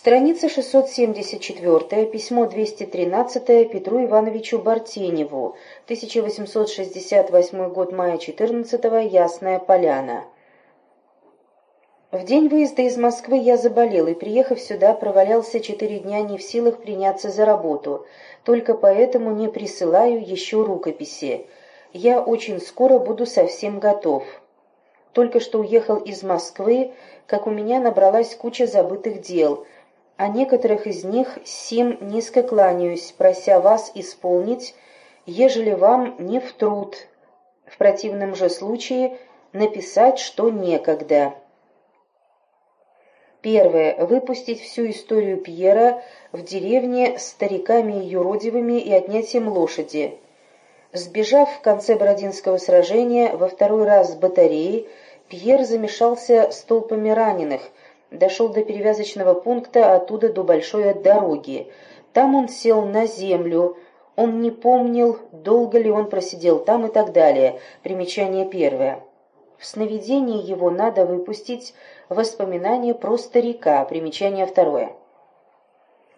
Страница 674, письмо 213 Петру Ивановичу Бартеневу, 1868 год, мая 14 Ясная Поляна. В день выезда из Москвы я заболел и, приехав сюда, провалялся четыре дня не в силах приняться за работу, только поэтому не присылаю еще рукописи. Я очень скоро буду совсем готов. Только что уехал из Москвы, как у меня набралась куча забытых дел – о некоторых из них сим низко кланяюсь, прося вас исполнить, ежели вам не в труд, в противном же случае написать, что некогда. Первое. Выпустить всю историю Пьера в деревне с стариками и юродивыми и отнятием лошади. Сбежав в конце Бородинского сражения во второй раз с батареи, Пьер замешался с толпами раненых – дошел до перевязочного пункта, оттуда до большой дороги. Там он сел на землю, он не помнил, долго ли он просидел там и так далее. Примечание первое. В сновидении его надо выпустить воспоминания про старика. Примечание второе.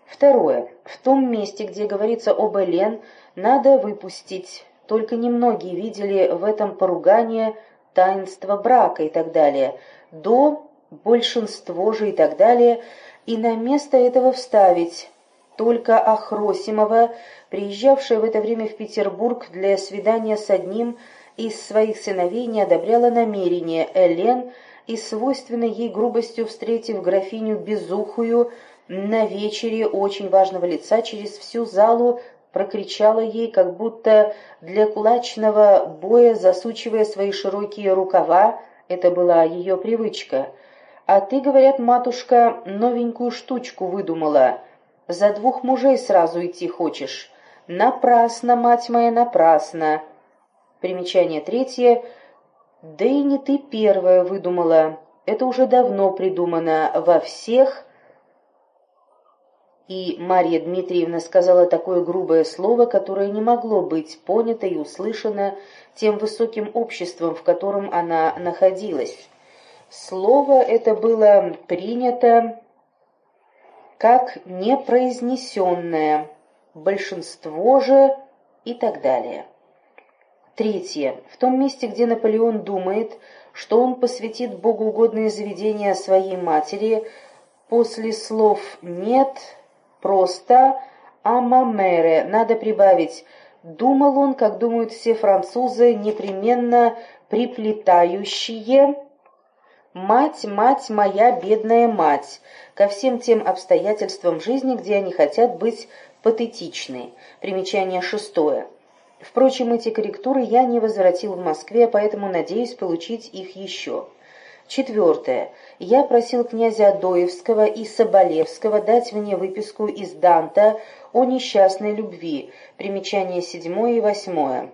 Второе. В том месте, где говорится об Элен, надо выпустить. Только немногие видели в этом поругание, таинство брака и так далее. До большинство же и так далее, и на место этого вставить только Ахросимова, приезжавшая в это время в Петербург для свидания с одним из своих сыновей, не одобряла намерение Элен и, свойственной ей грубостью встретив графиню Безухую на вечере очень важного лица через всю залу, прокричала ей, как будто для кулачного боя засучивая свои широкие рукава, это была ее привычка – а ты, говорят, матушка, новенькую штучку выдумала. За двух мужей сразу идти хочешь. Напрасно, мать моя, напрасно. Примечание третье. Да и не ты первая выдумала. Это уже давно придумано во всех... И Марья Дмитриевна сказала такое грубое слово, которое не могло быть понято и услышано тем высоким обществом, в котором она находилась. Слово это было принято как непроизнесенное, большинство же и так далее. Третье. В том месте, где Наполеон думает, что он посвятит богоугодные заведения своей матери, после слов «нет» просто «амамере» надо прибавить «думал он, как думают все французы, непременно приплетающие» «Мать, мать моя, бедная мать!» ко всем тем обстоятельствам жизни, где они хотят быть патетичны. Примечание шестое. Впрочем, эти корректуры я не возвратил в Москве, поэтому надеюсь получить их еще. Четвертое. Я просил князя Адоевского и Соболевского дать мне выписку из Данта о несчастной любви. Примечание седьмое и восьмое.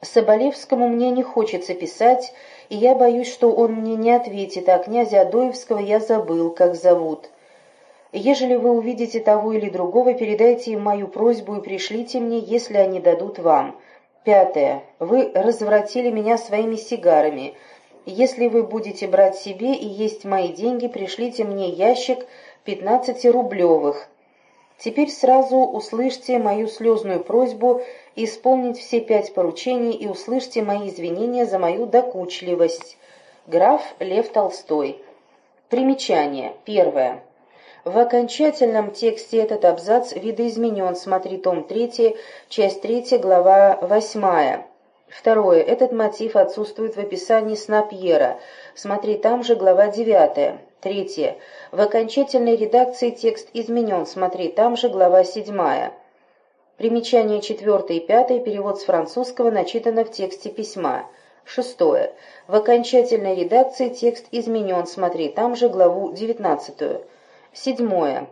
Соболевскому мне не хочется писать, и я боюсь, что он мне не ответит, а князя Адоевского я забыл, как зовут. Ежели вы увидите того или другого, передайте им мою просьбу и пришлите мне, если они дадут вам. Пятое. Вы развратили меня своими сигарами. Если вы будете брать себе и есть мои деньги, пришлите мне ящик пятнадцатирублевых. Теперь сразу услышьте мою слезную просьбу исполнить все пять поручений и услышьте мои извинения за мою докучливость. Граф Лев Толстой. Примечание. Первое. В окончательном тексте этот абзац видоизменен, смотри том 3, часть 3, глава 8. Второе. Этот мотив отсутствует в описании сна Пьера, смотри там же глава 9. Третье. В окончательной редакции текст изменен. Смотри, там же глава 7. Примечание 4 и 5. Перевод с французского начитано в тексте письма. Шестое. В окончательной редакции текст изменен. Смотри, там же главу 19. Седьмое.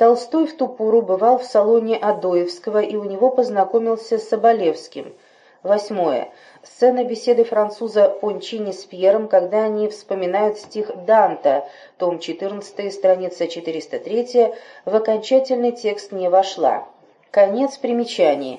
Толстой в ту пору бывал в салоне Адоевского и у него познакомился с Соболевским – Восьмое. Сцена беседы француза Пончини с Пьером, когда они вспоминают стих Данта, том 14, страница 403, в окончательный текст не вошла. Конец примечаний.